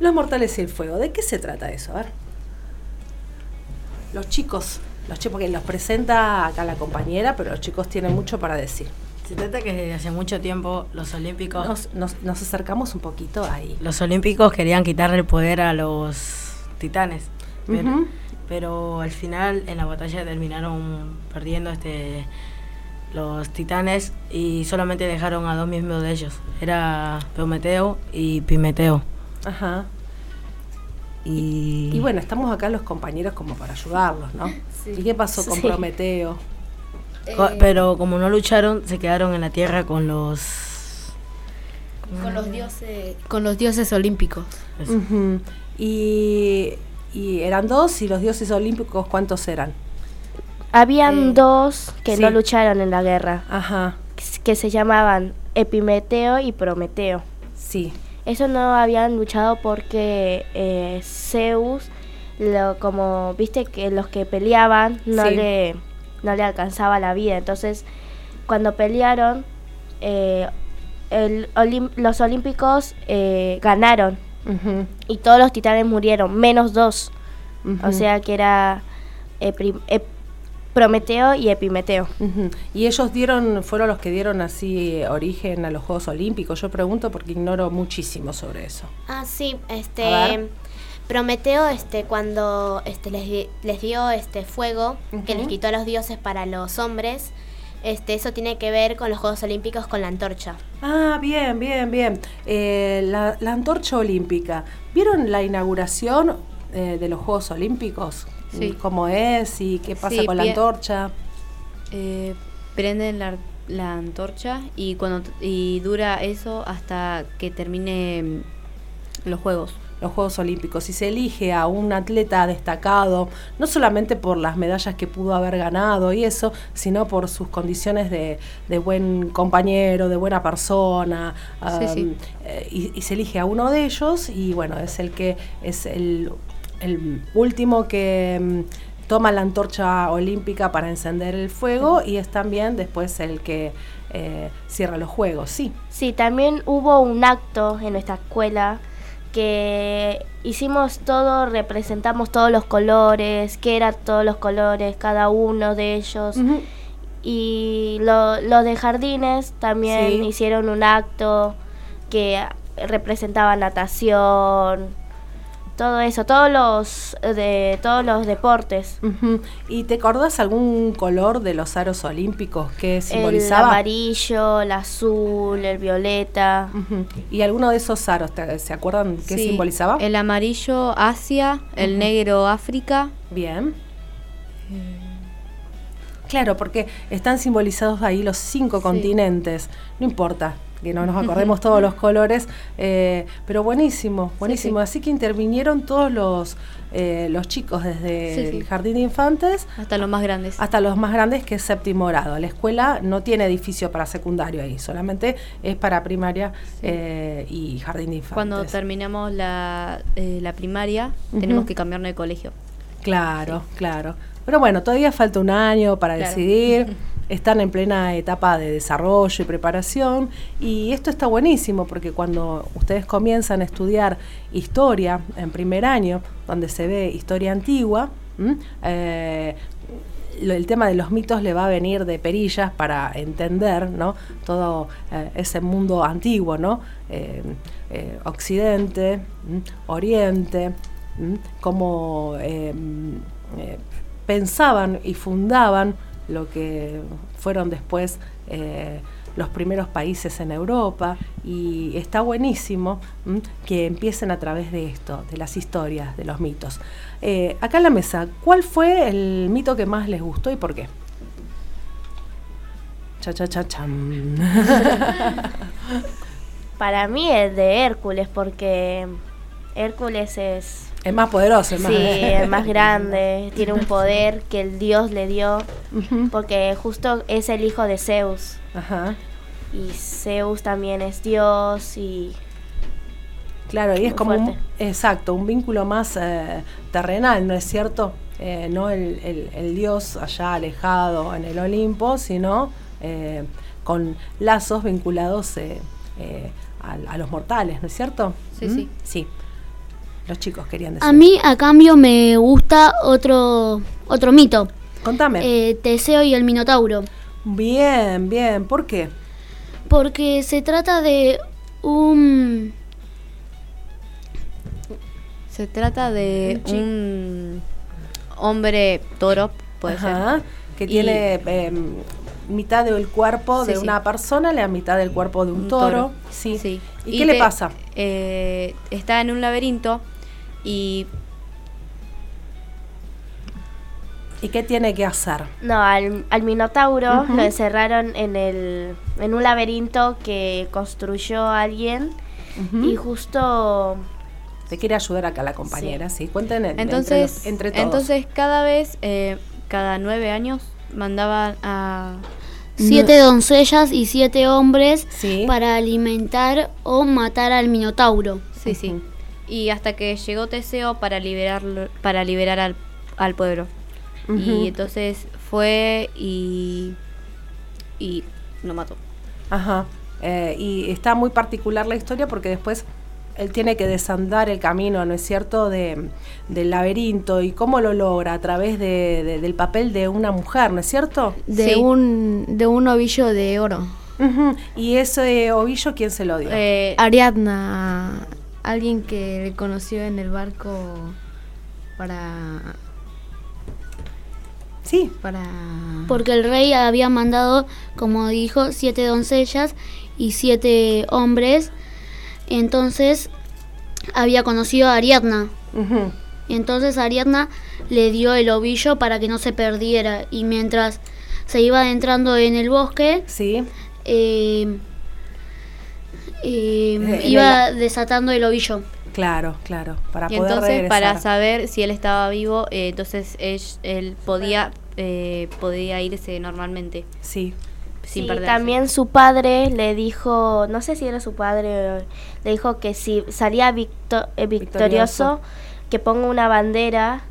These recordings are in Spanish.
Los mortales y el fuego. ¿De qué se trata eso? A ver. Los chicos, los chicos, porque los presenta acá la compañera, pero los chicos tienen mucho para decir. Se trata que desde hace mucho tiempo los olímpicos... Nos, nos- nos acercamos un poquito ahí. Los olímpicos querían quitarle el poder a los titanes. Pero, pero al final en la batalla terminaron perdiendo este los titanes y solamente dejaron a dos miembros de ellos. Era Prometeo y Pimeteo. Ajá. Y, Y bueno, estamos acá los compañeros como para ayudarlos, ¿no? Sí. ¿Y qué pasó con Sí. Prometeo? Eh, pero como no lucharon, se quedaron en la tierra con los... con los dioses, con los dioses olímpicos. Ujú. y, y eran dos, y los dioses olímpicos, ¿cuántos eran? Habían Eh, dos que sí. no lucharon en la guerra, Ajá, que se llamaban Epimeteo y Prometeo. sí. Eso no habían luchado porque eh, Zeus, lo, como viste que los que peleaban no Sí. le no le alcanzaba la vida. Entonces, cuando pelearon, eh, el olim- los olímpicos eh, ganaron y todos los titanes murieron, menos dos. O sea que era Epri- Ep- Prometeo y Epimeteo. Y ellos dieron, fueron los que dieron así origen a los Juegos Olímpicos. Yo pregunto porque ignoro muchísimo sobre eso. Ah, sí, este. Prometeo este cuando este les, les dio este fuego que les quitó a los dioses para los hombres, este eso tiene que ver con los Juegos Olímpicos con la antorcha. Ah, bien, bien, bien. Eh, la, la antorcha olímpica. ¿Vieron la inauguración eh, de los Juegos Olímpicos? Sí. ¿Cómo es y qué pasa Sí, con la antorcha? Eh, prenden la, la antorcha y cuando y dura eso hasta que termine mm, los juegos. Los Juegos Olímpicos. Y se elige a un atleta destacado, no solamente por las medallas que pudo haber ganado y eso, sino por sus condiciones de, de buen compañero, de buena persona. Sí, sí. um, eh, y, y se elige a uno de ellos y bueno, es el que es el, el último que mm, toma la antorcha olímpica para encender el fuego y es también después el que eh, cierra los juegos, sí. Sí, también hubo un acto en nuestra escuela que hicimos todo, representamos todos los colores, qué eran todos los colores, cada uno de ellos. Y lo- los de jardines también Sí. hicieron un acto que representaba natación, todo eso, todos los de todos los deportes. ¿Y te acordás algún color de los aros olímpicos que El simbolizaba? amarillo, el azul, el violeta. ¿Y alguno de esos aros, te- se acuerdan qué Sí, simbolizaba? El amarillo Asia, el negro África. Bien. Claro, porque están simbolizados ahí los cinco continentes. No importa que no nos acordemos todos los colores, eh, pero buenísimo, buenísimo. sí. Así que intervinieron todos los, eh, los chicos desde el jardín de infantes Hasta los más grandes. hasta los más grandes que es séptimo grado. La escuela no tiene edificio para secundario ahí, solamente es para primaria eh, y jardín de infantes. Cuando terminamos la, eh, la primaria, tenemos que cambiarnos de colegio. Claro, claro. Pero bueno, todavía falta un año para Claro. decidir. Están en plena etapa de desarrollo y preparación. Y esto está buenísimo porque cuando ustedes comienzan a estudiar historia en primer año, donde se ve historia antigua, eh, el tema de los mitos le va a venir de perillas para entender ¿no? todo eh, ese mundo antiguo, ¿no? Eh, eh, Occidente. Oriente, cómo pensaban y fundaban lo que fueron después eh, los primeros países en Europa y está buenísimo que empiecen a través de esto, de las historias, de los mitos. Eh, acá en la mesa, ¿cuál fue el mito que más les gustó y por qué? Cha cha cha chan. Para mí es de Hércules porque Hércules es es más poderoso, es más. sí, el más grande, tiene un poder que el dios le dio porque justo es el hijo de Zeus Ajá. y Zeus también es dios y Claro, y es como un, exacto, un vínculo más eh, terrenal, ¿no es cierto? Eh, no el, el- el dios allá alejado en el Olimpo, sino eh, con lazos vinculados eh, eh, a, a los mortales, ¿no es cierto? Sí, ¿Mm? sí. Sí. Los chicos querían decir. A mí, a cambio, me gusta otro, otro mito. Contame. Eh, Teseo y el Minotauro. Bien, bien. ¿Por qué? Porque se trata de un... Se trata de Un hombre toro, puede Ajá, ser. que Y- tiene em, mitad del cuerpo Sí, de sí. una persona, la mitad del cuerpo de un, Un toro. toro. Sí. Sí. ¿Y, qué le pasa? eh, está en un laberinto y ¿Y qué tiene que hacer? No, al, al Minotauro lo encerraron en, el, en un laberinto que construyó alguien y justo... Te quiere ayudar acá la compañera, sí. Cuenten en- entonces, entre, los- entre todos. entonces cada vez, eh, cada nueve años, mandaban a Siete doncellas y siete hombres Sí. para alimentar o matar al Minotauro. Sí, sí. Y hasta que llegó Teseo para liberarlo, para liberar al, al pueblo. Y entonces fue y y lo mató. Ajá. Eh, y está muy particular la historia porque después él tiene que desandar el camino, ¿no es cierto?, de, del laberinto y cómo lo logra a través de, de- del papel de una mujer, ¿no es cierto? de Sí. un de un ovillo de oro. ¿Y ese ovillo quién se lo dio? Eh, Ariadna, alguien que le conoció en el barco para sí. para Porque el rey había mandado, como dijo, siete doncellas y siete hombres. Entonces había conocido a Ariadna. Entonces Ariadna le dio el ovillo para que no se perdiera. Y mientras se iba adentrando en el bosque, Sí. eh, eh, Eh, iba desatando el ovillo. Claro, claro. Para y poder entonces regresar. para saber si él estaba vivo, eh, entonces él, él podía eh, podía irse normalmente Sí. sin Sí, perderse. también su padre le dijo, no sé si era su padre, le dijo que si salía victo- eh, victorioso, Victorioso. que ponga una bandera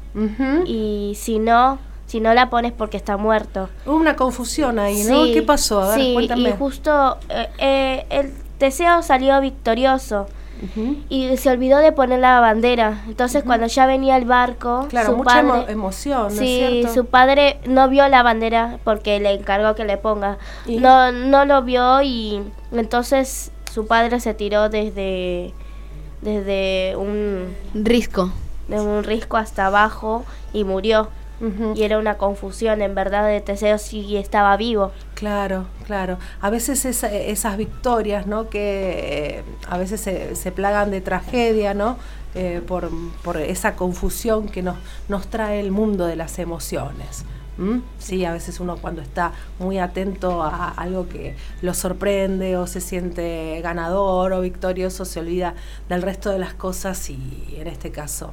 y si no, si no la pones porque está muerto. Hubo una confusión ahí, ¿no? Sí, ¿Qué pasó? A ver, sí, cuéntame. y justo eh, eh, el Teseo salió victorioso y se olvidó de poner la bandera. Entonces cuando ya venía el barco, Claro, su mucha emo- padre, emoción, ¿no es sí, cierto? su padre no vio la bandera porque le encargó que le ponga. ¿Y? No, no lo vio y entonces su padre se tiró desde desde un risco. de un risco hasta abajo y murió. Y era una confusión, en verdad, de Teseo si estaba vivo. Claro, claro. A veces esa- esas victorias, ¿no? Que eh, a veces se, se plagan de tragedia, ¿no? Eh, por, por esa confusión que nos, nos trae el mundo de las emociones. Sí, a veces uno cuando está muy atento a algo que lo sorprende o se siente ganador o victorioso, se olvida del resto de las cosas y en este caso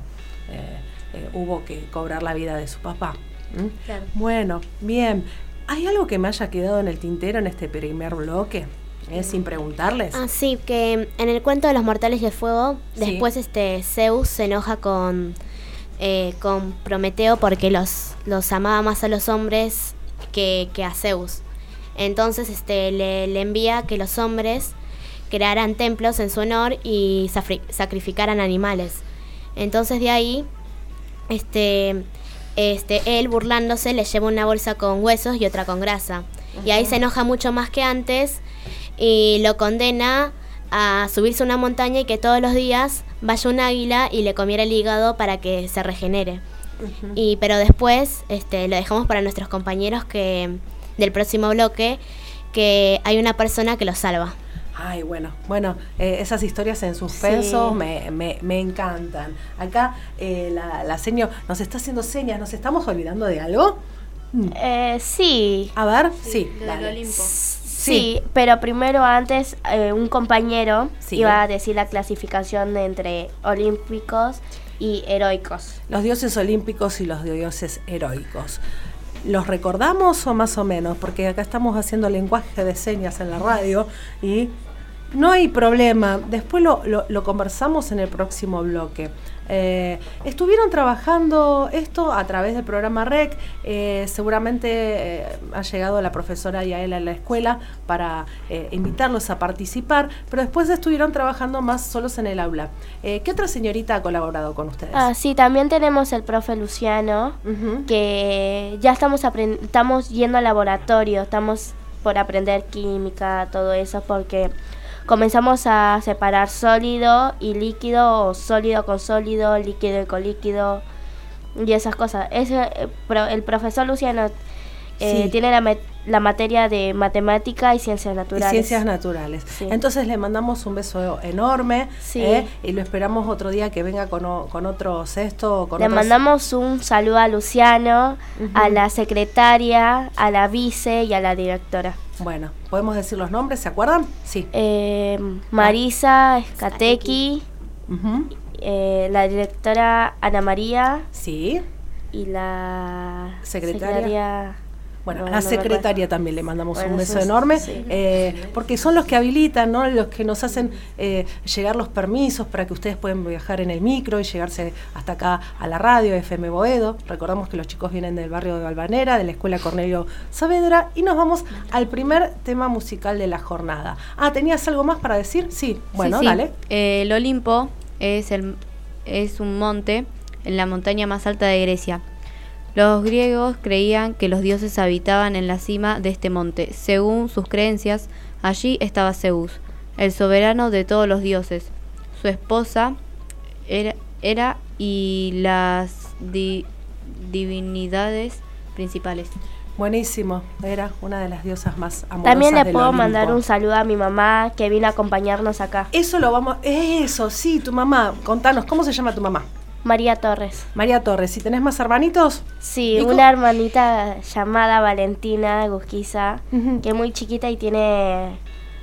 eh, eh, hubo que cobrar la vida de su papá. ¿m? Claro. Bueno, bien. ¿Hay algo que me haya quedado en el tintero en este primer bloque? Eh, sin preguntarles. Así que en el cuento de los mortales de fuego, Sí. después este Zeus se enoja con, eh, con Prometeo porque los, los amaba más a los hombres que, que a Zeus. Entonces este, le, le envía que los hombres crearan templos en su honor y sacrificaran animales. Entonces de ahí, este, este, él burlándose le lleva una bolsa con huesos y otra con grasa. Y ahí se enoja mucho más que antes y lo condena a subirse a una montaña y que todos los días vaya un águila y le comiera el hígado para que se regenere. Y pero después este, lo dejamos para nuestros compañeros que del próximo bloque que hay una persona que lo salva. Ay, bueno, bueno, eh, esas historias en suspenso Sí. me, me, me encantan. Acá eh, la, la seño nos está haciendo señas, ¿nos estamos olvidando de algo? Mm. Eh, sí, A ver, sí, del dale. Olimpo. sí, pero primero antes eh, un compañero Sí. iba a decir la clasificación de entre olímpicos y heroicos. Los dioses olímpicos y los dioses heroicos. ¿Los recordamos o más o menos? Porque acá estamos haciendo lenguaje de señas en la radio y No hay problema, después lo, lo- lo conversamos en el próximo bloque. Eh, estuvieron trabajando esto a través del programa REC, eh, seguramente eh, ha llegado la profesora Yael a la escuela para invitarlos a participar, pero después estuvieron trabajando más solos en el aula. ¿Qué otra señorita ha colaborado con ustedes? Ah, sí, también tenemos el profe Luciano, que ya estamos, estamos yendo al laboratorio, estamos por aprender química, todo eso, porque comenzamos a separar sólido y líquido, o sólido con sólido, líquido y con líquido, y esas cosas. Ese, eh, el profesor Luciano eh, Sí. tiene la, la materia de matemática y ciencias Y naturales. ciencias naturales. Sí. Entonces le mandamos un beso enorme Sí. ¿eh? y lo esperamos otro día que venga con, o- con otro cesto. Con Le mandamos un saludo a Luciano, a la secretaria, a la vice y a la directora. Bueno, ¿podemos decir los nombres? ¿Se acuerdan? Sí. Eh, Marisa Escatequi, Ujú. eh, la directora Ana María Sí. y la Secretaria. Bueno, no, a la no secretaria también le mandamos Bueno, un eso beso es- enorme, sí. eh, porque son los que habilitan, ¿no? los que nos hacen eh, llegar los permisos para que ustedes puedan viajar en el micro y llegarse hasta acá a la radio FM Boedo. Recordamos que los chicos vienen del barrio de Balvanera, de la Escuela Cornelio Saavedra, y nos vamos al primer tema musical de la jornada. Ah, ¿tenías algo más para decir? Sí, bueno, Sí, sí. dale. Eh, el Olimpo es, el, es un monte en la montaña más alta de Grecia. Los griegos creían que los dioses habitaban en la cima de este monte. Según sus creencias, allí estaba Zeus, el soberano de todos los dioses. Su esposa era, era y las di- divinidades principales. Buenísimo, era una de las diosas más amorosas También le puedo mandar un saludo a mi mamá que vino a acompañarnos acá. Eso lo vamos, eso, sí, tu mamá, contanos, ¿cómo se llama tu mamá? María Torres. María Torres, ¿y tenés más hermanitos? Sí, ¿Y cómo- una hermanita llamada Valentina Gusquiza, que es muy chiquita y tiene...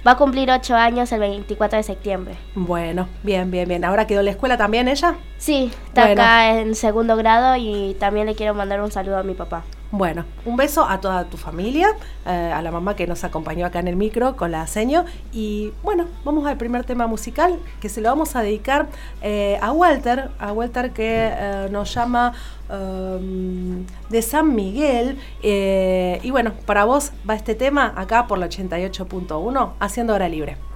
Va a cumplir 8 años el 24 de septiembre. Bueno, bien, bien, bien. ¿Ahora quedó en la escuela también ella? Sí, está Bueno. acá en segundo grado y también le quiero mandar un saludo a mi papá. Bueno, un beso a toda tu familia, eh, a la mamá que nos acompañó acá en el micro con la seño. Y bueno, vamos al primer tema musical que se lo vamos a dedicar eh, a Walter, a Walter que eh, nos llama um, de San Miguel. y bueno, para vos va este tema acá por la 88.1, haciendo hora libre.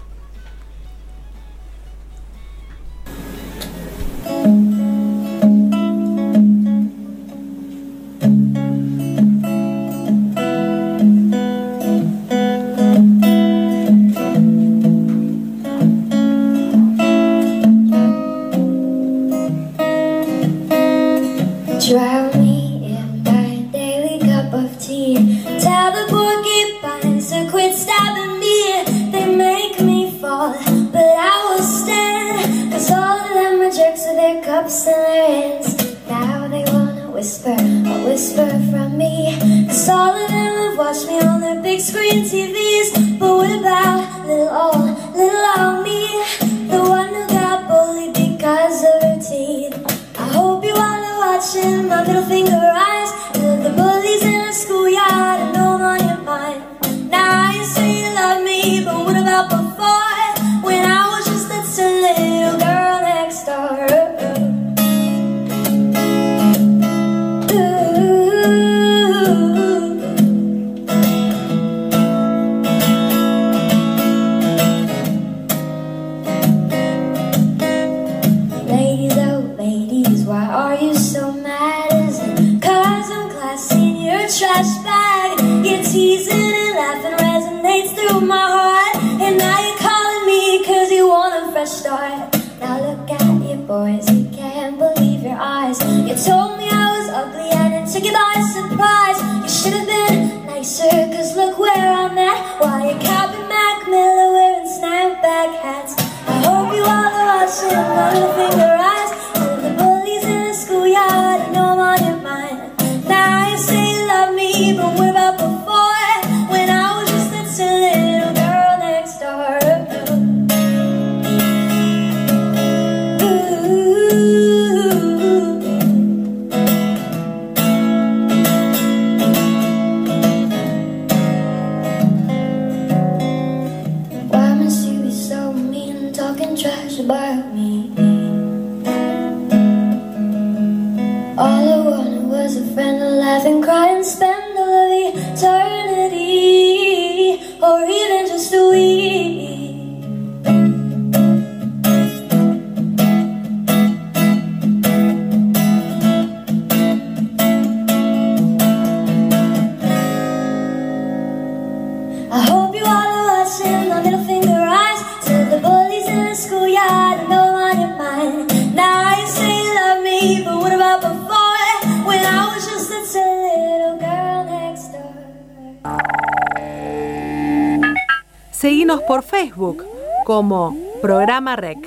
Como Programa Rec.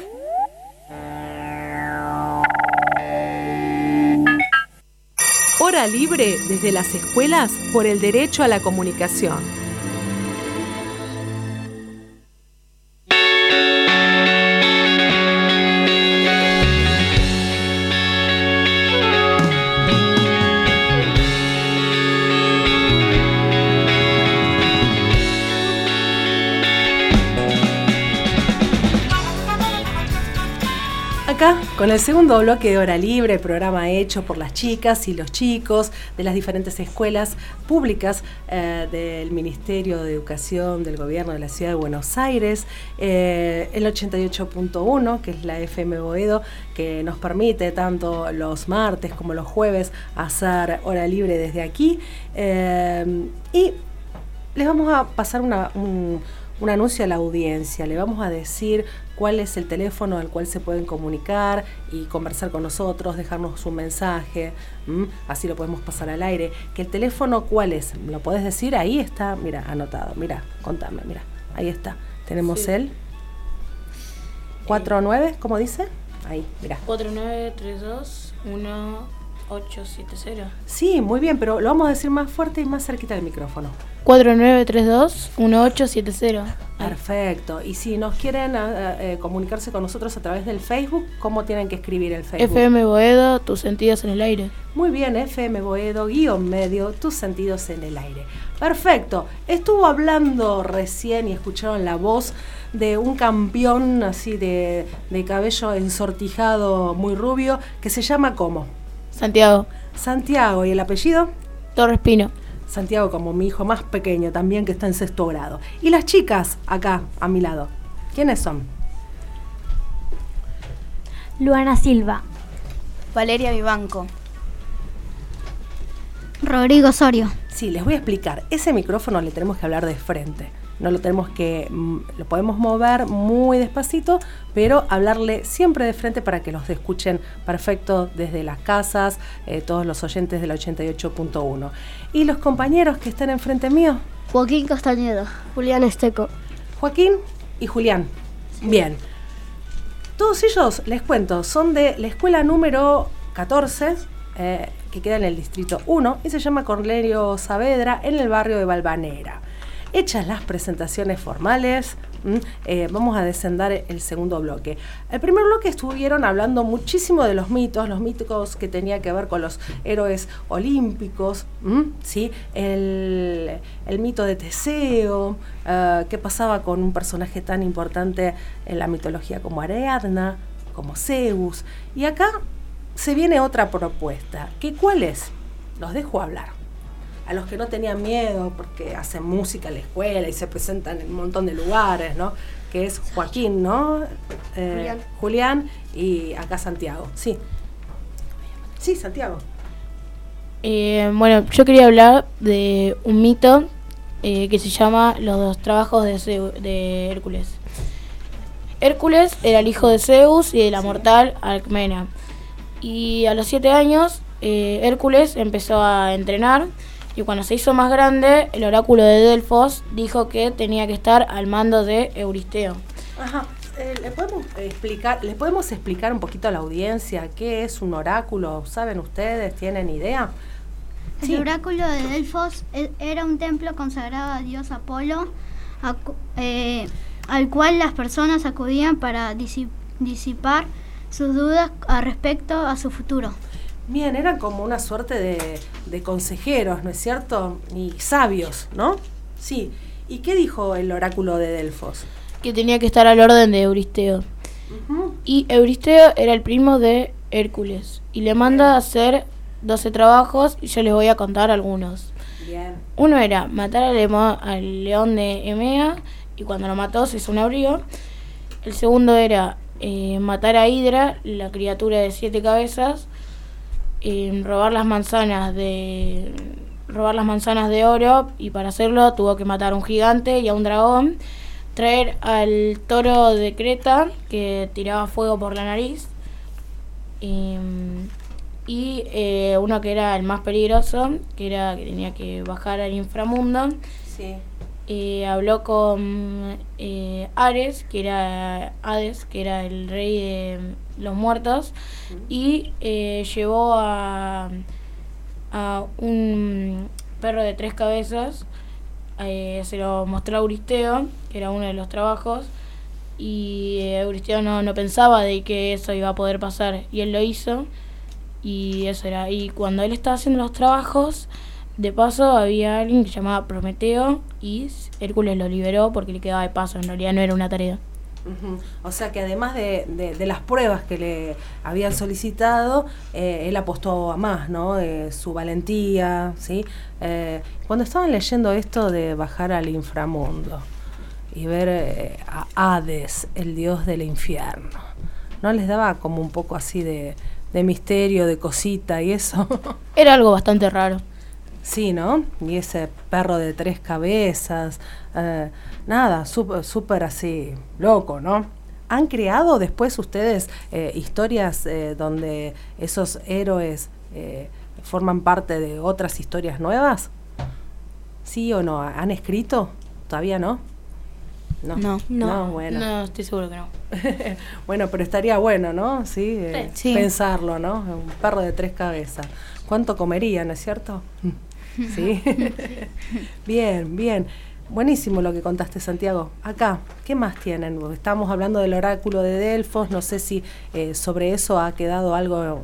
Hora libre desde las escuelas por el derecho a la comunicación. Con el segundo bloque de Hora Libre, programa hecho por las chicas y los chicos de las diferentes escuelas públicas eh, del Ministerio de Educación del Gobierno de la Ciudad de Buenos Aires, eh, el 88.1, que es la FM Boedo, que nos permite tanto los martes como los jueves hacer Hora Libre desde aquí. Eh, y les vamos a pasar una- un, un anuncio a la audiencia. Le vamos a decir cuál es el teléfono al cual se pueden comunicar y conversar con nosotros, dejarnos un mensaje, así lo podemos pasar al aire. ¿Que el teléfono cuál es? ¿Lo podés decir? Ahí está, mira, anotado. Mira, contame, mira, ahí está. Tenemos Sí. el 49, ¿cómo dice? Ahí, mira. 4932 1870. Sí, muy bien, pero lo vamos a decir más fuerte y más cerquita del micrófono. 4932 1870. Perfecto. Y si nos quieren ah, eh, comunicarse con nosotros a través del Facebook, ¿cómo tienen que escribir el Facebook? FM Boedo, tus sentidos en el aire. Muy bien, FM Boedo, guion medio, tus sentidos en el aire. Perfecto. Estuvo hablando recién y escucharon la voz de un campeón así de, de cabello ensortijado muy rubio que se llama ¿cómo? Santiago. Santiago. ¿Y el apellido? Torres Pino. Santiago como mi hijo más pequeño también que está en sexto grado. Y las chicas acá a mi lado. ¿Quiénes son? Luana Silva. Valeria Vivanco. Rodrigo Osorio. Sí, les voy a explicar. Ese micrófono le tenemos que hablar de frente. No lo tenemos que. mm, Lo podemos mover muy despacito, pero hablarle siempre de frente para que los escuchen perfecto desde las casas, eh, todos los oyentes del 88.1. ¿Y los compañeros que están enfrente mío? Joaquín Castañeda. Julián Esteco. Joaquín y Julián. Bien. Todos ellos, les cuento, son de la escuela número 14, eh, que queda en el distrito 1, y se llama Cornelio Saavedra, en el barrio de Balvanera. Hechas las presentaciones formales, eh, vamos a descender el segundo bloque. El primer bloque estuvieron hablando muchísimo de los mitos, los mitos que tenía que ver con los héroes olímpicos. ¿sí? el, el mito de Teseo, eh, qué pasaba con un personaje tan importante en la mitología como Ariadna, como Zeus. Y acá se viene otra propuesta, que ¿cuál es? Los dejo hablar a los que no tenían miedo porque hacen música en la escuela y se presentan en un montón de lugares, ¿no? Que es Joaquín, ¿no? Eh, Julián. Julián y acá Santiago. Sí. Sí, Santiago. Eh, bueno, yo quería hablar de un mito eh, que se llama Los dos trabajos de, Hércules. Hércules era el hijo de Zeus y de la mortal Alcmena. Y a los siete años, eh, Hércules empezó a entrenar y cuando se hizo más grande, el oráculo de Delfos dijo que tenía que estar al mando de Euristeo. Ajá. Eh, ¿le podemos explicar, ¿Les podemos explicar un poquito a la audiencia qué es un oráculo? ¿Saben ustedes? ¿Tienen idea? Sí. El oráculo de Delfos e- era un templo consagrado a dios Apolo, acu- eh, al cual las personas acudían para disi- disipar sus dudas a respecto a su futuro. Bien, eran como una suerte de, de consejeros, ¿no es cierto? Y sabios, ¿no? Sí. ¿Y qué dijo el oráculo de Delfos? que tenía que estar al orden de Euristeo. Y Euristeo era el primo de Hércules y le manda a hacer 12 trabajos y yo les voy a contar algunos. Bien. Uno era matar al, león de Emea y cuando lo mató se hizo un abrigo. El segundo era eh, matar a Hydra, la criatura de siete cabezas, eh, robar las manzanas de robar las manzanas de oro y para hacerlo tuvo que matar a un gigante y a un dragón, traer al toro de Creta que tiraba fuego por la nariz em, y eh, uno que era el más peligroso, que era que tenía que bajar al inframundo. Sí. Eh, habló con eh, Ares, que era Hades, que era el rey de los muertos, y eh, llevó a, a un perro de tres cabezas, eh, se lo mostró a Euristeo, que era uno de los trabajos, y eh, Euristeo no, no pensaba de que eso iba a poder pasar, y él lo hizo, y eso era. Y cuando él estaba haciendo los trabajos, de paso había alguien que se llamaba Prometeo y Hércules lo liberó porque le quedaba de paso, en realidad no era una tarea. O sea que además de, de- de las pruebas que le habían solicitado, eh, él apostó a más, ¿no? Eh, su valentía, ¿sí? Eh, cuando estaban leyendo esto de bajar al inframundo y ver eh, a Hades, el dios del infierno, ¿no les daba como un poco así de, de misterio, de cosita y eso? Era algo bastante raro. Sí, ¿no? Y ese perro de tres cabezas, eh, nada, súper así, loco, ¿no? ¿Han creado después ustedes eh, historias eh, donde esos héroes eh, forman parte de otras historias nuevas? ¿Sí o no? ¿Han escrito? ¿Todavía no? No. No, bueno. No, estoy seguro que no. bueno, pero estaría bueno, ¿no? Sí, eh, Sí. pensarlo, ¿no? Un perro de tres cabezas. ¿Cuánto comería, no es cierto? sí. bien, bien. Buenísimo lo que contaste, Santiago. Acá, ¿qué más tienen? Estamos hablando del oráculo de Delfos. No sé si eh, sobre eso ha quedado algo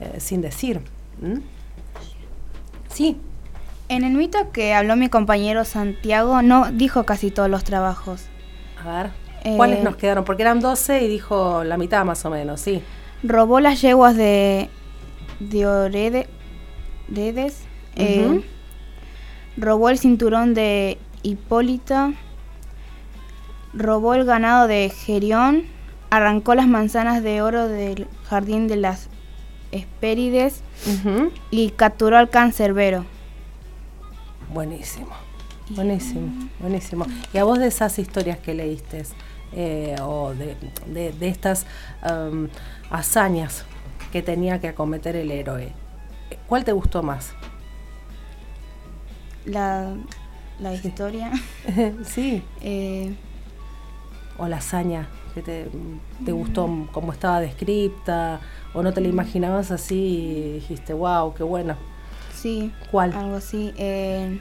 eh, sin decir. ¿Mm? Sí, En el mito que habló mi compañero Santiago, no dijo casi todos los trabajos. a ver. Eh, ¿Cuáles nos quedaron? Porque eran 12 y dijo la mitad más o menos, sí. Robó las yeguas de Diorede, Dedes. eh, Ujú. robó el cinturón de Hipólita. Robó el ganado de Gerión. Arrancó las manzanas de oro del jardín de las Hespérides. Y capturó al cancerbero. Buenísimo, buenísimo, buenísimo. Y a vos de esas historias que leíste, eh, o de, de- de estas hazañas que tenía que acometer el héroe, ¿cuál te gustó más? La, la historia. sí, eh, o la hazaña que te, te gustó cómo estaba descripta, o no te la imaginabas así y dijiste, wow, qué bueno. Sí. ¿Cuál? Algo así. eh,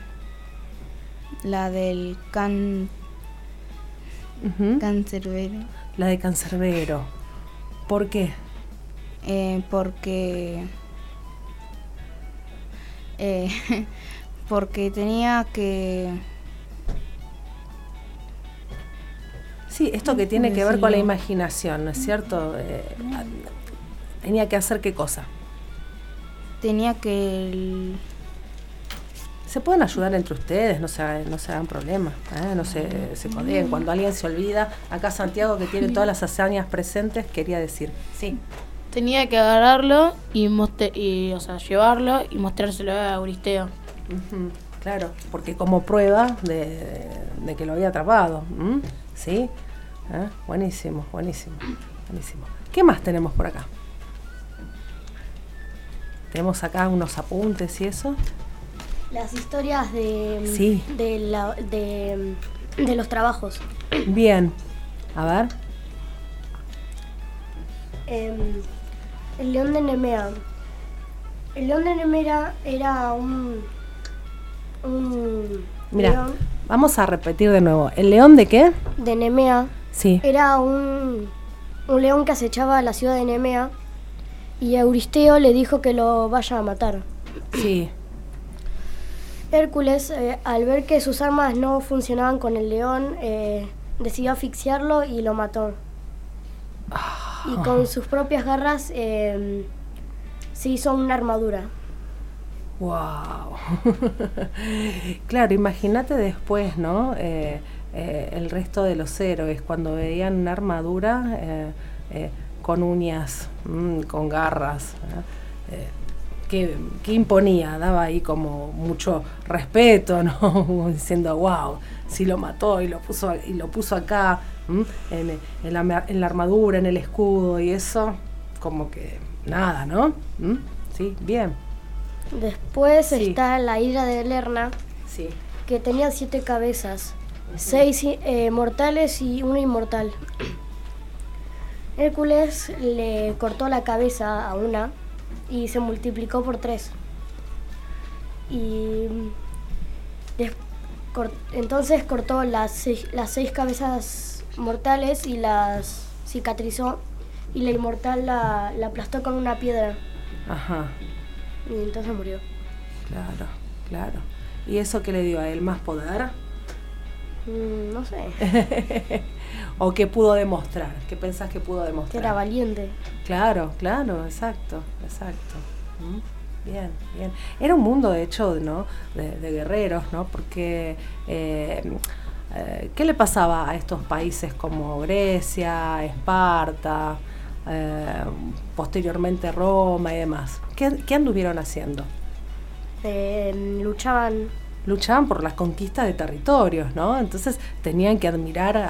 la del can, Ujú. cancerbero. La de Cancerbero. ¿Por qué? eh, porque. eh, porque tenía que. Sí, esto que tiene que ver con la imaginación, ¿no es cierto? Eh, tenía que hacer qué cosa. Tenía que. el- Se pueden ayudar entre ustedes, no se, hagan- no se hagan problemas, ¿eh? no se, se codeen. Cuando alguien se olvida, acá Santiago, que tiene todas las hazañas presentes, quería decir, sí, Tenía que agarrarlo y, y o sea, llevarlo y mostrárselo a Euristeo. Claro, porque como prueba de, de que lo había atrapado. ¿sí? ¿Eh? Buenísimo, buenísimo, buenísimo. ¿Qué más tenemos por acá? Tenemos acá unos apuntes y eso. Las historias de, Sí. de, la- de, de los trabajos. Bien, a ver. Em, el león de Nemea. El león de Nemea era un Mira, león vamos a repetir de nuevo. ¿El león de qué? de Nemea. Sí. Era un, un león que acechaba la ciudad de Nemea y Euristeo le dijo que lo vaya a matar. Sí. Hércules, eh, al ver que sus armas no funcionaban con el león, eh, decidió asfixiarlo y lo mató. Y con sus propias garras eh, se hizo una armadura. Wow. claro, imagínate después, ¿no? Eh, eh, el resto de los héroes, cuando veían una armadura eh, eh, con uñas, mm, con garras, que, imponía, daba ahí como mucho respeto, ¿no? Diciendo, wow, si lo mató y lo puso, y lo puso acá, en, en la, armadura, en el escudo y eso, como que nada, ¿no? Sí, bien. Después Sí. está la ira de Lerna, Sí. que tenía siete cabezas, seis eh, mortales y una inmortal. Hércules le cortó la cabeza a una y se multiplicó por tres. Y entonces cortó las seis, las seis cabezas mortales y las cicatrizó y la inmortal la, la aplastó con una piedra Ajá, y entonces murió. claro, claro. ¿Y eso qué le dio a él? ¿Más poder? Mm, no sé, ¿O qué pudo demostrar? ¿Qué pensás que pudo que demostrar? era valiente. Claro, claro, exacto, exacto. Mm, Bien, bien. Era un mundo, de hecho, ¿no? De, de guerreros, ¿no? Porque, eh, eh, ¿qué le pasaba a estos países como Grecia, Esparta, eh, posteriormente Roma y demás? ¿Qué, qué anduvieron haciendo? Eh, luchaban luchaban por las conquistas de territorios, ¿no? Entonces tenían que admirar a,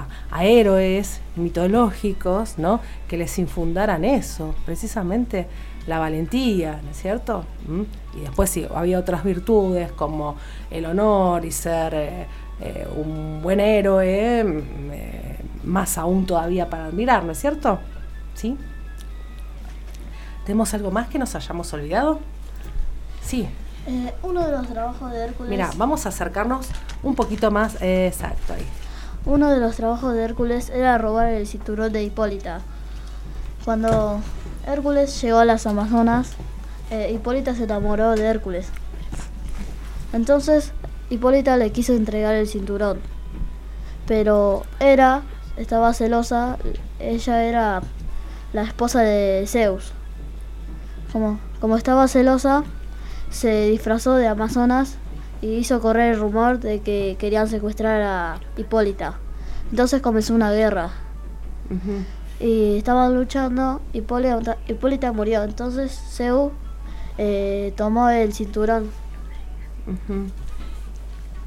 a- a héroes mitológicos, ¿no? Que les infundaran eso, precisamente la valentía, ¿no es cierto? ¿Mm? Y después sí, había otras virtudes como el honor y ser eh, eh, un buen héroe, mm, eh, más aún todavía para admirar, ¿no es cierto? ¿Sí? ¿Tenemos algo más que nos hayamos olvidado? Sí, Eh, uno de los trabajos de Hércules. Mira, vamos a acercarnos un poquito más. eh, exacto, ahí. Uno de los trabajos de Hércules era robar el cinturón de Hipólita. Cuando Hércules llegó a las Amazonas, eh, Hipólita se enamoró de Hércules. Entonces Hipólita le quiso entregar el cinturón. Pero Hera estaba celosa, ella era la esposa de Zeus. Como, como estaba celosa, se disfrazó de Amazonas y hizo correr el rumor de que querían secuestrar a Hipólita. Entonces comenzó una guerra y estaban luchando, Hipólita, Hipólita murió. Entonces Zeus eh, tomó el cinturón.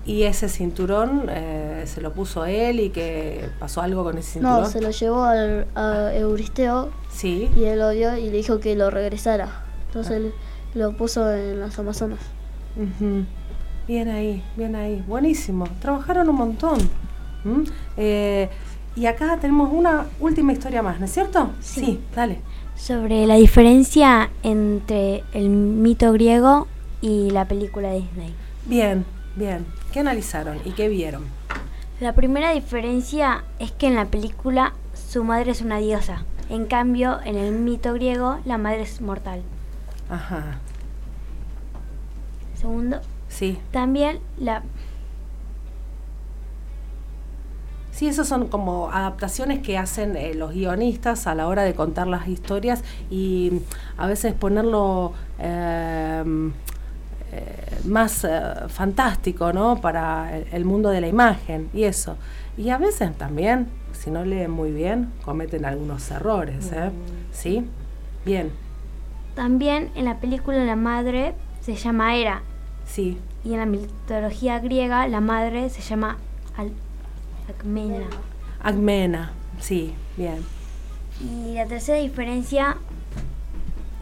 Y ese cinturón eh, se lo puso él y que pasó algo con ese cinturón. No, se lo llevó al, a Euristeo Sí. y él lo vio y le dijo que lo regresara. Entonces él lo puso en las Amazonas. Bien ahí, bien ahí. Buenísimo. Trabajaron un montón. ¿Mm? Eh, y acá tenemos una última historia más, ¿no es cierto? Sí, dale. Sobre la diferencia entre el mito griego y la película Disney. Bien, bien. ¿Qué analizaron y qué vieron? La primera diferencia es que en la película su madre es una diosa. En cambio, en el mito griego, la madre es mortal. Ajá. Segundo, Sí. también la Sí, esos son como adaptaciones que hacen eh, los guionistas a la hora de contar las historias y a veces ponerlo eh, eh, más eh, fantástico, ¿no? Para el, el mundo de la imagen y eso. Y a veces también, si no leen muy bien, cometen algunos errores, ¿eh? ¿Sí? Bien, también en la película la madre se llama Hera sí. y en la mitología griega la madre se llama Al- Alcmena. Agmena, sí, bien. Y la tercera diferencia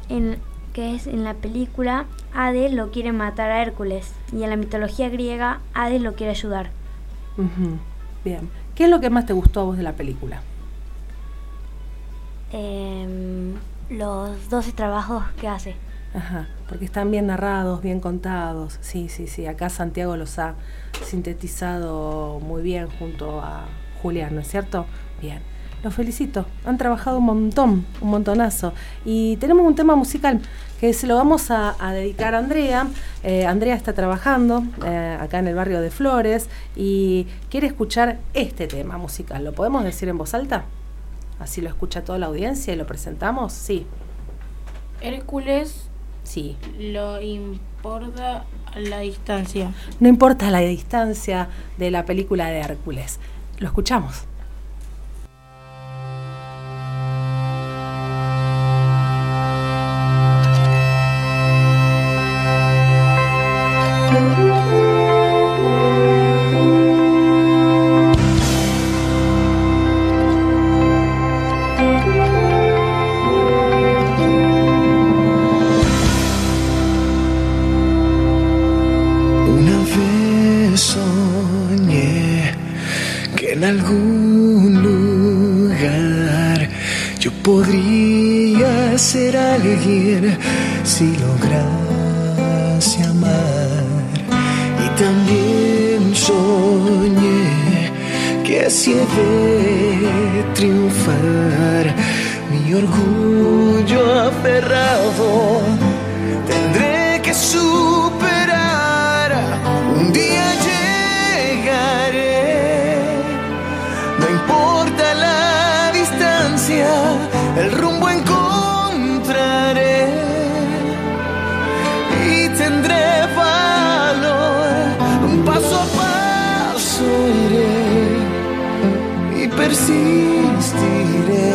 en, que es en la película Hades lo quiere matar a Hércules y en la mitología griega Hades lo quiere ayudar. Bien. ¿Qué es lo que más te gustó a vos de la película? Em, los 12 trabajos que hace. Ajá, porque están bien narrados, bien contados. Sí, sí, sí. Acá Santiago los ha sintetizado muy bien junto a Julián, ¿no es cierto? Bien. Los felicito. Han trabajado un montón, un montonazo. Y tenemos un tema musical que se lo vamos a, a dedicar a Andrea. Eh, Andrea está trabajando eh, acá en el barrio de Flores y quiere escuchar este tema musical. ¿Lo podemos decir en voz alta? Así lo escucha toda la audiencia y lo presentamos. Sí. Hércules Sí. Lo importa la distancia. No importa la distancia de la película de Hércules. Lo escuchamos. El rumbo encontraré y tendré valor. Paso a paso iré y persistiré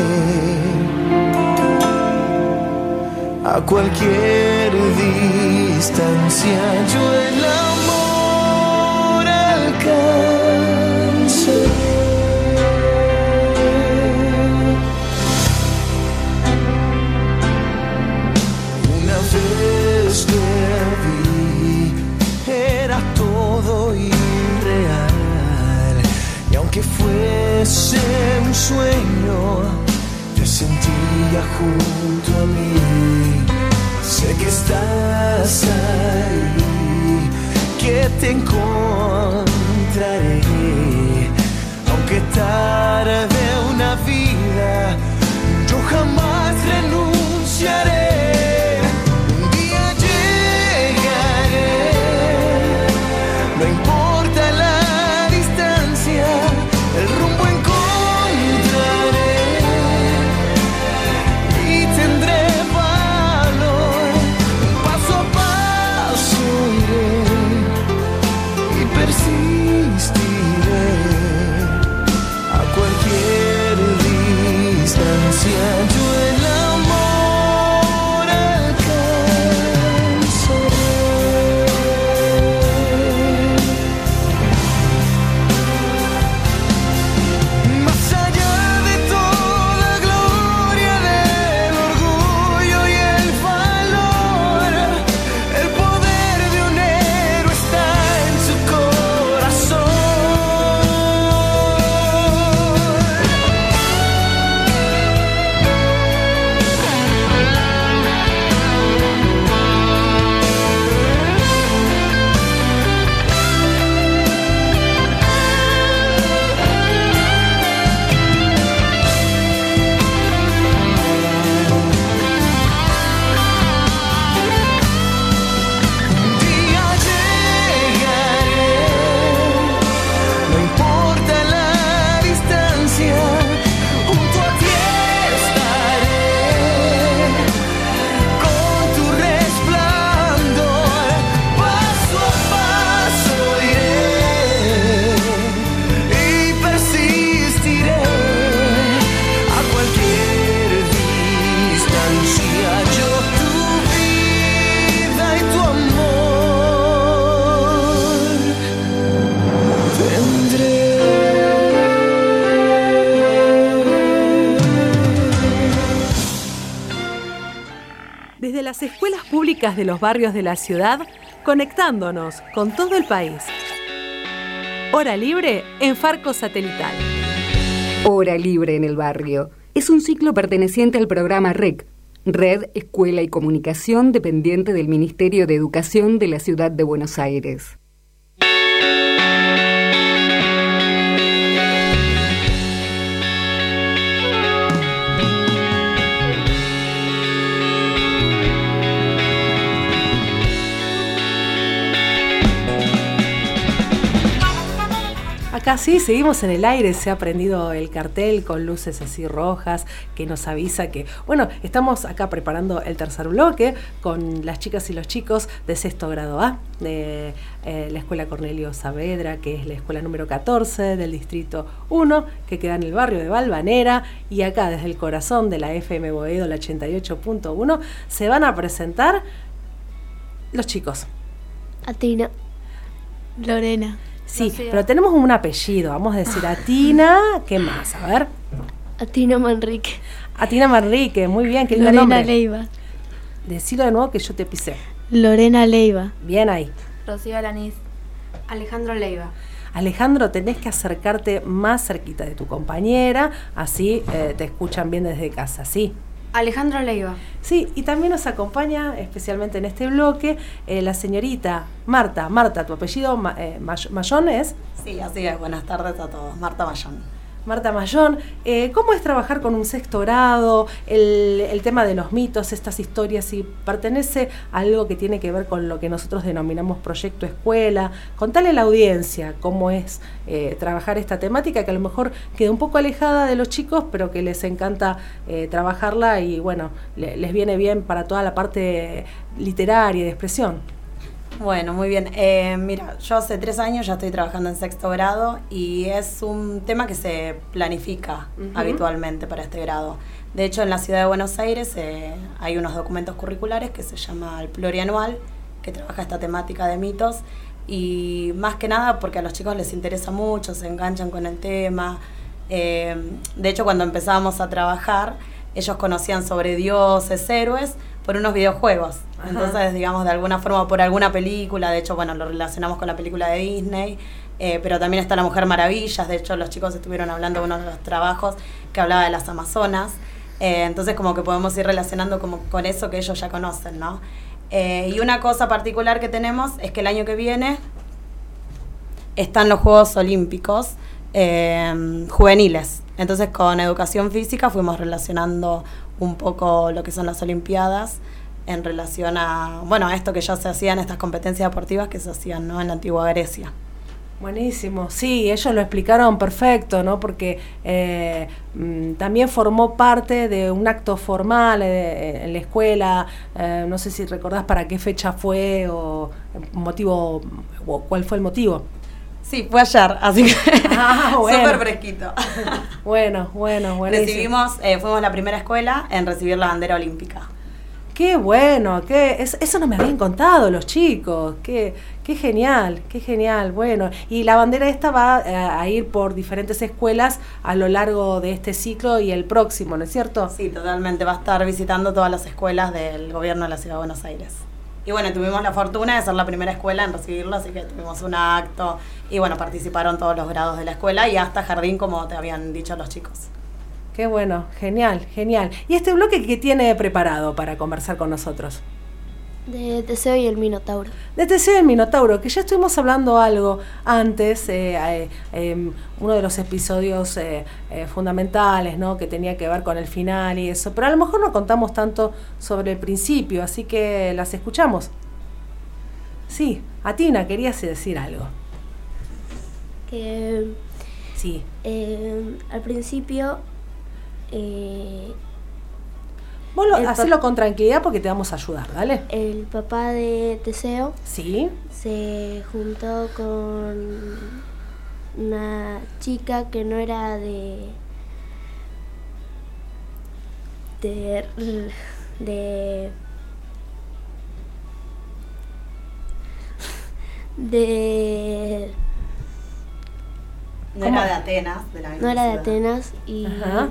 a cualquier distancia yo el amor. Aunque fuese un sueño, te sentía junto a mí. Sé que estás ahí, que te encontraré, aunque tarde una vida, yo jamás renunciaré. De los barrios de la ciudad, conectándonos con todo el país. Hora libre en Farco Satelital. Hora Libre en el Barrio. Es un ciclo perteneciente al programa REC, Red Escuela y Comunicación dependiente del Ministerio de Educación de la Ciudad de Buenos Aires. Acá sí, seguimos en el aire, se ha prendido el cartel con luces así rojas que nos avisa que, bueno, estamos acá preparando el tercer bloque con las chicas y los chicos de sexto grado A de eh, la Escuela Cornelio Saavedra, que es la escuela número 14 del distrito 1, que queda en el barrio de Balvanera, y acá desde el corazón de la FM Boedo, la 88.1, se van a presentar los chicos. Atina. Lorena. Sí, pero tenemos un apellido, vamos a decir Atina, ¿qué más? A ver. Atina Manrique. Atina Manrique, muy bien, qué lindo Lorena nombre. Leiva. Decilo de nuevo que yo te pisé. Lorena Leiva. Bien ahí. Rocío Alanís. Alejandro Leiva. Alejandro, tenés que acercarte más cerquita de tu compañera, así eh, te escuchan bien desde casa, ¿sí? Alejandro Leiva. Sí, y también nos acompaña, especialmente en este bloque, eh, la señorita Marta. Marta, tu apellido ma- eh, May- Mayón es. Sí, así es. Buenas tardes a todos. Marta Mayón. Marta Mayón, eh, ¿cómo es trabajar con un sexto grado? El, tema de los mitos, estas historias, si pertenece a algo que tiene que ver con lo que nosotros denominamos proyecto escuela. Contale a la audiencia cómo es eh, trabajar esta temática que a lo mejor queda un poco alejada de los chicos, pero que les encanta eh, trabajarla y bueno, le- les viene bien para toda la parte literaria y de expresión. Bueno, muy bien. Eh, mira, yo hace tres años ya estoy trabajando en sexto grado y es un tema que se planifica Ujú. habitualmente para este grado. De hecho, en la ciudad de Buenos Aires eh, hay unos documentos curriculares que se llama el plurianual, que trabaja esta temática de mitos y más que nada porque a los chicos les interesa mucho, se enganchan con el tema. Eh, de hecho, cuando empezábamos a trabajar, ellos conocían sobre dioses, héroes, por unos videojuegos. Ajá. Entonces, digamos, de alguna forma, por alguna película, de hecho, bueno, lo relacionamos con la película de Disney, eh, pero también está La Mujer Maravillas, de hecho, los chicos estuvieron hablando de uno de los trabajos que hablaba de las Amazonas, Eh, entonces como que podemos ir relacionando como con eso que ellos ya conocen, ¿no? Eh, y una cosa particular que tenemos es que el año que viene están los Juegos Olímpicos juveniles. Entonces con educación física fuimos relacionando un poco lo que son las Olimpiadas en relación a, bueno, a esto que ya se hacían, estas competencias deportivas que se hacían ¿no? en la antigua Grecia. Buenísimo, sí, ellos lo explicaron perfecto, ¿no? Porque eh, mm, también formó parte de un acto formal eh, en la escuela, eh, no sé si recordás para qué fecha fue o motivo, o cuál fue el motivo. Sí, fue ayer, así que Ah, bueno. súper fresquito. Bueno, bueno, buenísimo. Recibimos, eh, fuimos la primera escuela en recibir la bandera olímpica. Qué bueno, qué, es- eso no me habían contado los chicos, qué, qué genial, qué genial, bueno. Y la bandera esta va eh, a ir por diferentes escuelas a lo largo de este ciclo y el próximo, ¿no es cierto? Sí, totalmente. Va a estar visitando todas las escuelas del gobierno de la Ciudad de Buenos Aires. Y bueno, tuvimos la fortuna de ser la primera escuela en recibirlo, así que tuvimos un acto y bueno, participaron todos los grados de la escuela y hasta jardín, como te habían dicho los chicos. Qué bueno, genial, genial. ¿Y este bloque qué tiene preparado para conversar con nosotros? De Teseo y el Minotauro. De Teseo y el Minotauro, que ya estuvimos hablando algo antes, eh, eh, em, uno de los episodios eh, eh, fundamentales, ¿no? Que tenía que ver con el final y eso, pero a lo mejor no contamos tanto sobre el principio, así que las escuchamos. Sí, Atina, querías decir algo. Que Sí. eh, al principio eh, Vos lo, El hacelo con tranquilidad porque te vamos a ayudar, ¿dale? el papá de Teseo Sí. se juntó con una chica que no era de de de de No ¿Cómo? era de Atenas, de la misma no era de. Atenas y Ajá.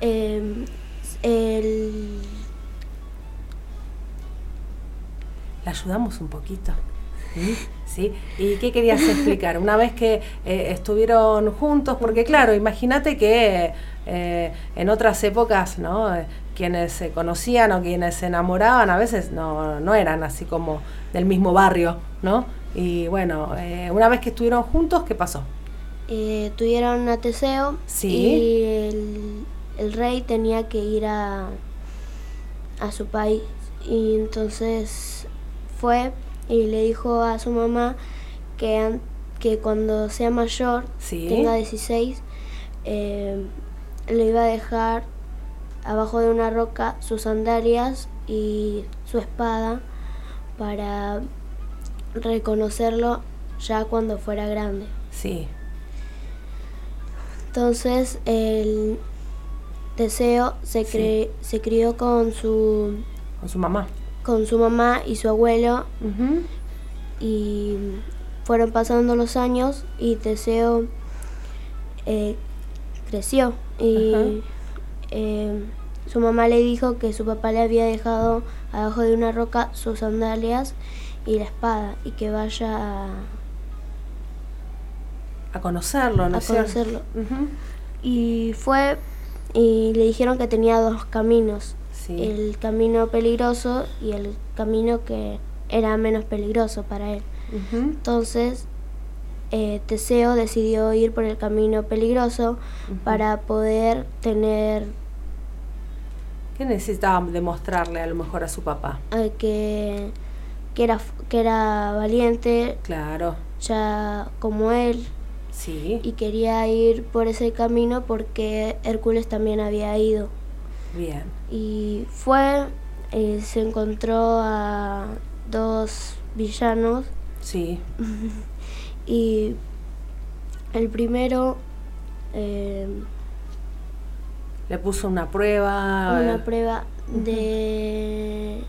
em, el La ayudamos un poquito. ¿Sí? ¿Sí? ¿Y qué querías explicar? Una vez que eh, estuvieron juntos, porque claro, imagínate que eh, en otras épocas, ¿no? Eh, quienes se conocían o quienes se enamoraban a veces no, no eran así como del mismo barrio, ¿no? Y bueno, eh, una vez que estuvieron juntos, ¿qué pasó? tuvieron a Teseo Sí. y el, el rey tenía que ir a, a su país y entonces fue y le dijo a su mamá que, que cuando sea mayor, Sí. tenga 16, eh, le iba a dejar abajo de una roca sus sandalias y su espada para reconocerlo ya cuando fuera grande. Sí. Entonces el deseo se, Sí. se crió con su Con su mamá. con su mamá y su abuelo y fueron pasando los años y Teseo eh, creció y eh, su mamá le dijo que su papá le había dejado abajo de una roca sus sandalias y la espada y que vaya a, A conocerlo, ¿no a conocerlo. Y fue y le dijeron que tenía dos caminos, Sí. el camino peligroso y el camino que era menos peligroso para él. Entonces, eh, Teseo decidió ir por el camino peligroso para poder tener ¿Qué necesitaba demostrarle a lo mejor a su papá? eh, que, que, era, que era valiente, Claro. ya como él, Sí. y quería ir por ese camino porque Hércules también había ido. Bien. Y fue, eh, se encontró a dos villanos Sí. y el primero eh, Le puso una prueba. una prueba de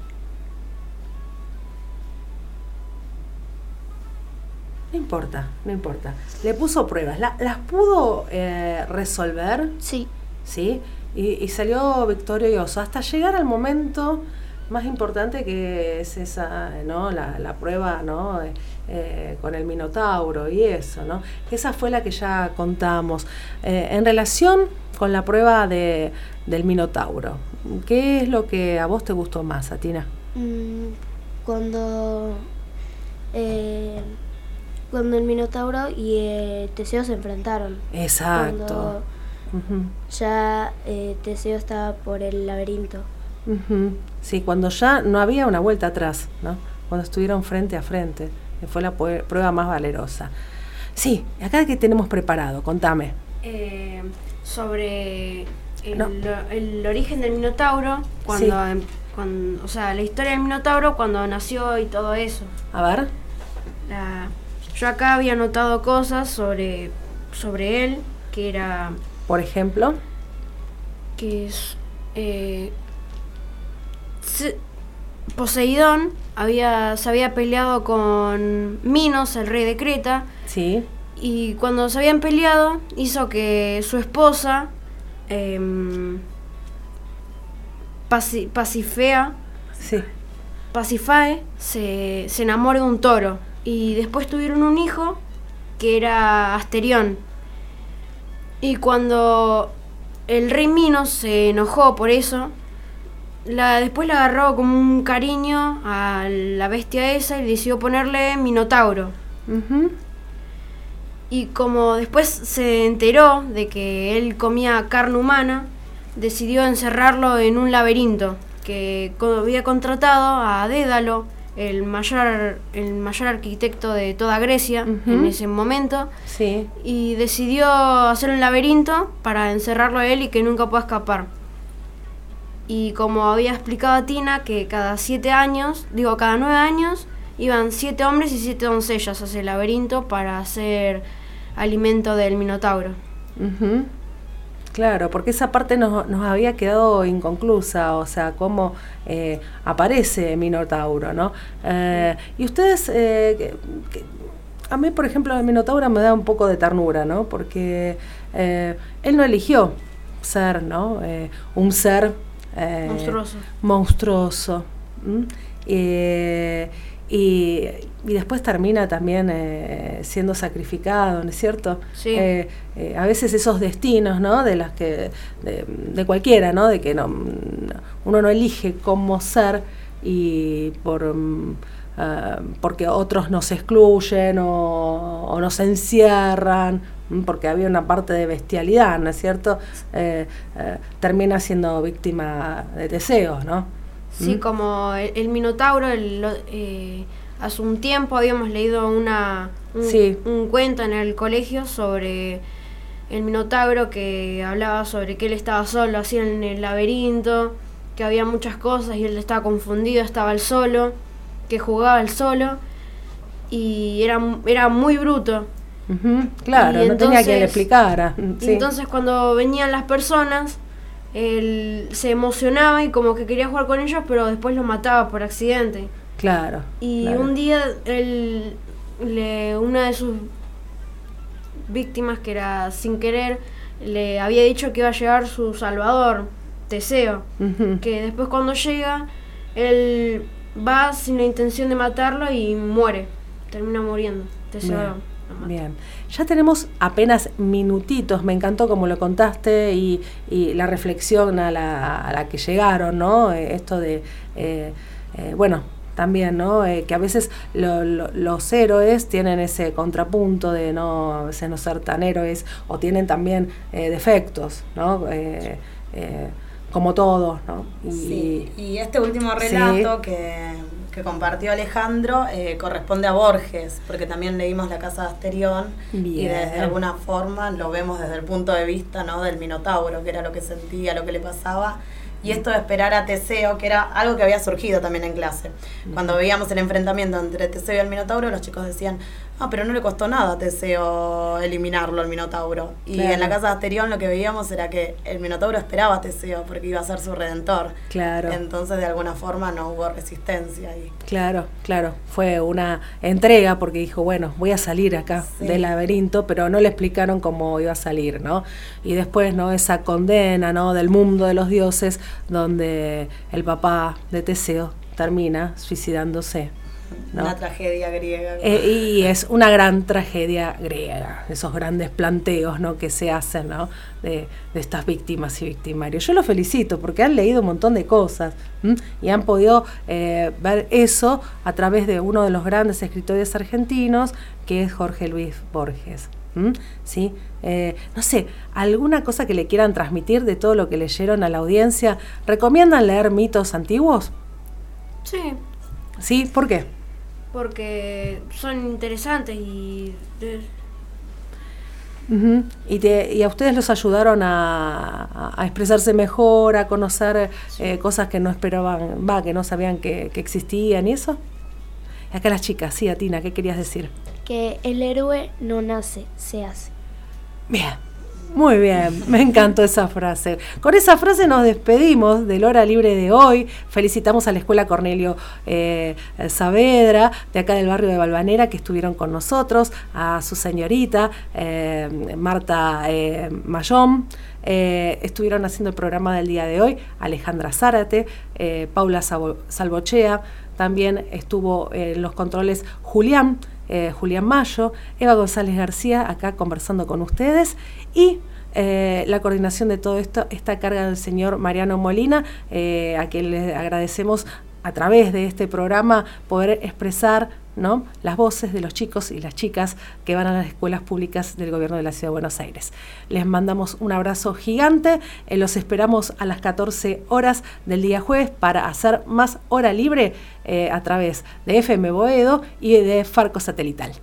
No importa, no importa. Le puso pruebas. La- ¿Las pudo eh, resolver? Sí. ¿Sí? Y, y salió victorioso hasta llegar al momento más importante que es esa, ¿no? La, la prueba, ¿no? Eh, eh, con el Minotauro y eso, ¿no? Esa fue la que ya contamos. Eh, en relación con la prueba de, del Minotauro, ¿qué es lo que a vos te gustó más, Atina? mm, cuando eh, cuando el Minotauro y eh, Teseo se enfrentaron. Exacto. Cuando ya eh, Teseo estaba por el laberinto. Sí, cuando ya no había una vuelta atrás, ¿no? Cuando estuvieron frente a frente, que fue la prueba más valerosa. Sí, acá que tenemos preparado, contame. Eh, sobre el, No. el origen del Minotauro, cuando, em- cuando- o sea, la historia del Minotauro cuando nació y todo eso. A ver. La- yo acá había notado cosas sobre, sobre él, que era Por ejemplo, que es eh, se- Poseidón había, se había peleado con Minos, el rey de Creta, sí, y cuando se habían peleado hizo que su esposa Pasifea sí, Pasifae se, se enamore de un toro y después tuvieron un hijo que era Asterión. Y cuando el rey Minos se enojó por eso, la, después le agarró como un cariño a la bestia esa y decidió ponerle Minotauro. Y como después se enteró de que él comía carne humana, decidió encerrarlo en un laberinto que había contratado a Dédalo, el mayor, el mayor arquitecto de toda Grecia en ese momento, sí, y decidió hacer un laberinto para encerrarlo a él y que nunca pueda escapar. Y como había explicado a Tina, que cada siete años, digo, cada nueve años, iban siete hombres y siete doncellas a ese laberinto para hacer alimento del Minotauro. Claro, porque esa parte nos, nos había quedado inconclusa, o sea, cómo eh, aparece Minotauro, ¿no? Eh, y ustedes, eh, que- a mí, por ejemplo, el Minotauro me da un poco de ternura, ¿no? Porque él no eligió ser, ¿no? Un ser Monstruoso. monstruoso. y, y después termina también eh, siendo sacrificado, ¿no es cierto? Sí. Eh, eh, a veces esos destinos, ¿no? De las que, de, de cualquiera, ¿no? De que no, uno no elige cómo ser y por mm, ah, porque otros nos excluyen o, o nos encierran, mm, porque había una parte de bestialidad, ¿no es cierto? Termina siendo víctima de deseos, ¿no? Sí, ¿Mm? como el, el Minotauro, el, eh, hace un tiempo habíamos leído una, un, Sí. un cuento en el colegio sobre el Minotauro que hablaba sobre que él estaba solo así en el laberinto, que había muchas cosas y él estaba confundido, estaba el solo, que jugaba el solo y era, era muy bruto. Claro, Y no tenía quien le explicara. Sí. entonces cuando venían las personas, él se emocionaba y como que quería jugar con ellos, pero después los mataba por accidente. Claro. Y claro. un día él, le, una de sus víctimas, que era sin querer, le había dicho que iba a llegar su salvador, Teseo. Que después cuando llega, él va sin la intención de matarlo y muere. Termina muriendo. Teseo. Bien. Bien, ya tenemos apenas minutitos, me encantó como lo contaste y, y la reflexión a la, a la que llegaron, ¿no? Eh, esto de, eh, eh, bueno, también, ¿no? Eh, que a veces lo- lo- los héroes tienen ese contrapunto de no, a veces no ser tan héroes o tienen también eh, defectos, ¿no? Eh, eh, como todos, ¿no? Y, Sí, y este último Sí. relato que, que compartió Alejandro eh, corresponde a Borges, porque también leímos La Casa de Asterión y desde alguna forma lo vemos desde el punto de vista ¿no? del Minotauro, que era lo que sentía, lo que le pasaba. Y esto de esperar a Teseo, que era algo que había surgido también en clase. Cuando veíamos el enfrentamiento entre Teseo y el Minotauro, los chicos decían, ah, pero no le costó nada a Teseo eliminarlo al Minotauro. Y Claro. en la casa de Asterión lo que veíamos era que el Minotauro esperaba a Teseo porque iba a ser su redentor. Claro. Entonces de alguna forma no hubo resistencia ahí. Claro, claro, fue una entrega porque dijo, bueno, voy a salir acá Sí. del laberinto, pero no le explicaron cómo iba a salir, ¿no? Y después, ¿no? Esa condena, ¿no? Del mundo de los dioses, donde el papá de Teseo termina suicidándose, ¿no? Una tragedia griega. Eh, y es una gran tragedia griega, esos grandes planteos ¿no? que se hacen ¿no? de, de estas víctimas y victimarios. Yo los felicito porque han leído un montón de cosas ¿m? y han podido eh, ver eso a través de uno de los grandes escritores argentinos, que es Jorge Luis Borges. ¿Sí? Eh, no sé, alguna cosa que le quieran transmitir de todo lo que leyeron a la audiencia. ¿Recomiendan leer mitos antiguos? Sí, ¿Sí? ¿Por qué? Porque son interesantes y Ujú. y, te- y a ustedes los ayudaron a, a- a expresarse mejor, a conocer eh, cosas que no esperaban, va, que no sabían que, que existían y eso. Y acá las chicas, sí, Atina, ¿qué querías decir? Que el héroe no nace, se hace. Bien, muy bien, me encantó esa frase. Con esa frase nos despedimos del hora libre de hoy. Felicitamos a la Escuela Cornelio eh, Saavedra, de acá del barrio de Balvanera, que estuvieron con nosotros, a su señorita eh, Marta eh, Mayón. Estuvieron haciendo el programa del día de hoy Alejandra Zárate, Paula Salvochea, también estuvo en los controles Julián, eh, Julián Mayo, Eva González García, acá conversando con ustedes, y eh, la coordinación de todo esto está a cargo del señor Mariano Molina, eh, a quien le agradecemos a través de este programa poder expresar ¿no? las voces de los chicos y las chicas que van a las escuelas públicas del gobierno de la Ciudad de Buenos Aires. Les mandamos un abrazo gigante, eh, los esperamos a las 14 horas del día jueves para hacer más hora libre eh, a través de FM Boedo y de Farco Satelital.